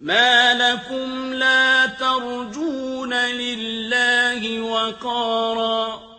مَا لَكُمْ لَا تَرْجُونَ لِلَّهِ وَقَارًا